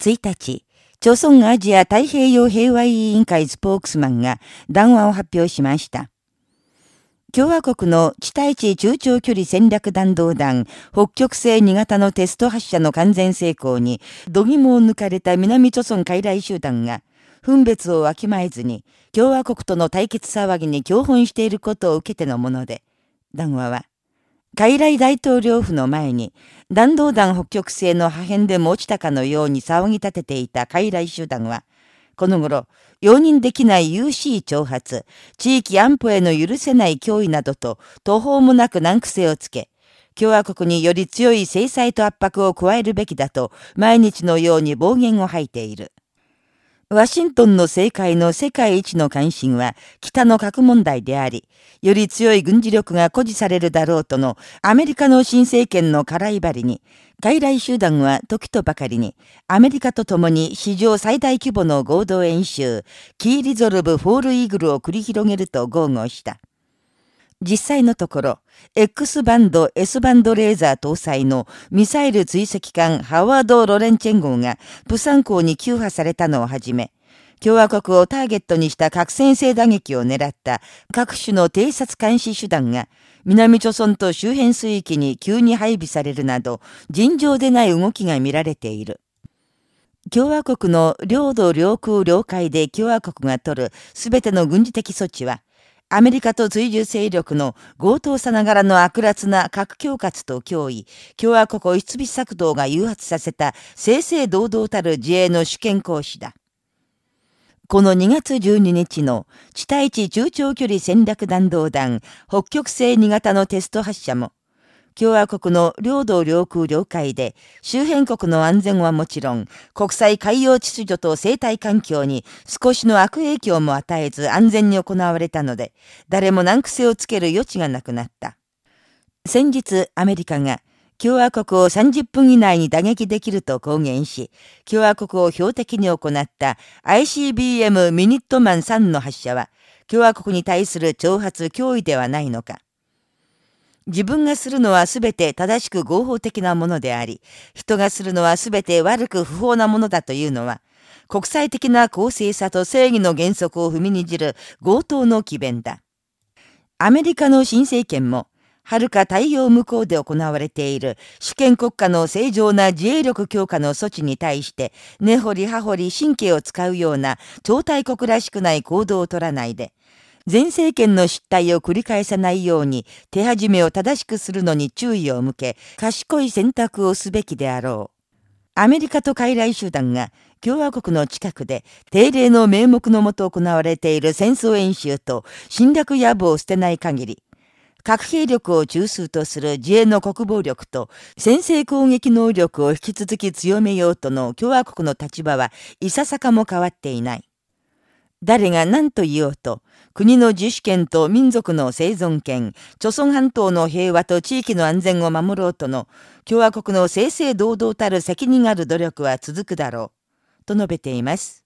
1日、朝鮮アジア太平洋平和委員会スポークスマンが談話を発表しました。共和国の地対地中長距離戦略弾道弾北極星2型のテスト発射の完全成功に、度肝を抜かれた南朝鮮傀儡集団が、分別をわきまえずに、共和国との対決騒ぎに共本していることを受けてのもので、談話は、傀儡大統領府の前に、弾道弾北極星の破片でも落ちたかのように騒ぎ立てていた傀儡集団は、この頃、容認できない有しい挑発、地域安保への許せない脅威などと途方もなく難癖をつけ、共和国により強い制裁と圧迫を加えるべきだと毎日のように暴言を吐いている。ワシントンの政界の世界一の関心は北の核問題であり、より強い軍事力が誇示されるだろうとのアメリカの新政権の空威張りに、傀儡集団は時とばかりにアメリカと共に史上最大規模の合同演習、キーリゾルブ・フォール・イーグルを繰り広げると豪語した。実際のところ、X バンド、S バンドレーダー搭載のミサイル追跡艦ハワード・ロレンツェン号がプサン港に急派されたのをはじめ、共和国をターゲットにした核戦性打撃を狙った各種の偵察監視手段が南朝村と周辺水域に急に配備されるなど尋常でない動きが見られている。共和国の領土領空領海で共和国が取るすべての軍事的措置はアメリカと追従勢力の強盗さながらの悪辣な核恐喝と脅威、共和国を出備策動が誘発させた正々堂々たる自衛の主権行使だ。この2月12日の地対地中長距離戦略弾道弾北極星2型のテスト発射も、共和国の領土領空領海で周辺国の安全はもちろん、国際海洋秩序と生態環境に少しの悪影響も与えず安全に行われたので、誰も難癖をつける余地がなくなった。先日、アメリカが共和国を30分以内に打撃できると公言し、共和国を標的に行った ICBM ミニットマン3の発射は、共和国に対する挑発脅威ではないのか。自分がするのはすべて正しく合法的なものであり、人がするのはすべて悪く不法なものだというのは、国際的な公正さと正義の原則を踏みにじる強盗の奇弁だ。アメリカの新政権も、遥か太陽向こうで行われている主権国家の正常な自衛力強化の措置に対して、根掘り葉掘り神経を使うような超大国らしくない行動を取らないで、前政権の失態を繰り返さないように手始めを正しくするのに注意を向け、賢い選択をすべきであろう。アメリカと傀儡集団が共和国の近くで定例の名目のもと行われている戦争演習と侵略野望を捨てない限り、核兵力を中枢とする自衛の国防力と先制攻撃能力を引き続き強めようとの共和国の立場はいささかも変わっていない。誰が何と言おうと、国の自主権と民族の生存権、朝鮮半島の平和と地域の安全を守ろうとの共和国の正々堂々たる責任ある努力は続くだろう、と述べています。